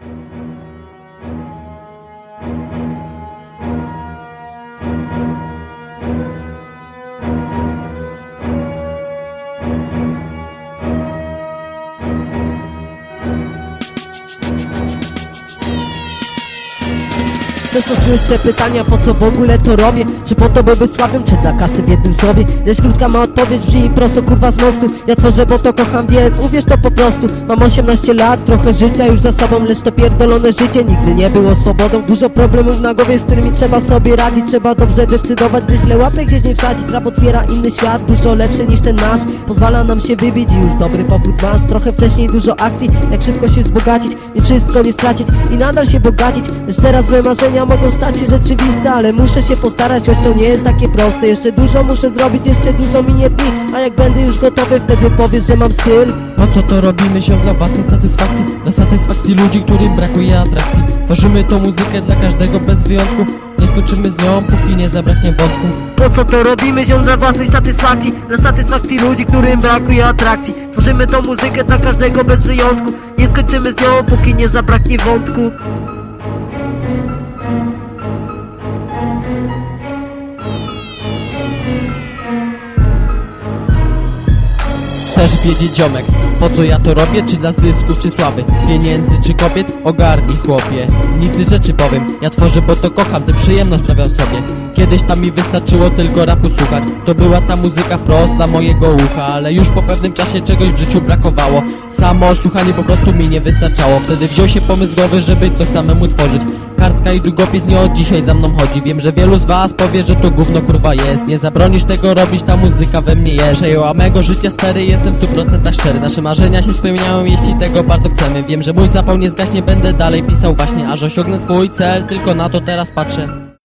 Thank you. Często słyszę pytania, po co w ogóle to robię? Czy po to, by być słabym, czy dla kasy w jednym słowie? Lecz krótka ma odpowiedź, brzmi prosto kurwa z mostu. Ja tworzę, bo to kocham, więc uwierz to po prostu. Mam 18 lat, trochę życia już za sobą Lecz to pierdolone życie nigdy nie było swobodą. Dużo problemów na głowie, z którymi trzeba sobie radzić. Trzeba dobrze decydować, by źle łapy gdzieś nie wsadzić. Rap otwiera inny świat, dużo lepszy niż ten nasz. Pozwala nam się wybić i już dobry powód masz. Trochę wcześniej dużo akcji, jak szybko się wzbogacić Nie wszystko nie stracić. I nadal się bogacić Lecz teraz moje marzenia mogą stać się rzeczywiste Ale muszę się postarać, choć to nie jest takie proste. Jeszcze dużo muszę zrobić, jeszcze dużo minie dni A jak będę już gotowy, wtedy powiesz, że mam styl. Po co to robimy się dla własnej satysfakcji? Dla satysfakcji ludzi, którym brakuje atrakcji. Tworzymy tą muzykę dla każdego bez wyjątku. Nie skończymy z nią, póki nie zabraknie wątku. Po co to robimy się dla własnej satysfakcji. Dla satysfakcji ludzi, którym brakuje atrakcji. Tworzymy tą muzykę dla każdego bez wyjątku. Nie skończymy z nią, póki nie zabraknie wątku Chcesz wiedzieć ziomek, po co ja to robię? Czy dla zysków, czy sławy? Pieniędzy, czy kobiet? Ogarnij chłopie. Nic rzeczy powiem, ja tworzę, bo to kocham Tę przyjemność sprawiam sobie. Kiedyś tam mi wystarczyło tylko rapu słuchać. To była ta muzyka wprost dla mojego ucha Ale już po pewnym czasie czegoś w życiu brakowało. Samo słuchanie po prostu mi nie wystarczało. Wtedy wziął się pomysł głowy, żeby coś samemu tworzyć Kartka i długopis nie od dzisiaj za mną chodzi. Wiem, że wielu z was powie, że to gówno kurwa jest. Nie zabronisz tego robić, ta muzyka we mnie jest. Przejęła mego życia stary, jestem w 100% szczery. Nasze marzenia się spełniają, jeśli tego bardzo chcemy. Wiem, że mój zapał nie zgaśnie, będę dalej pisał właśnie Aż osiągnę swój cel, tylko na to teraz patrzę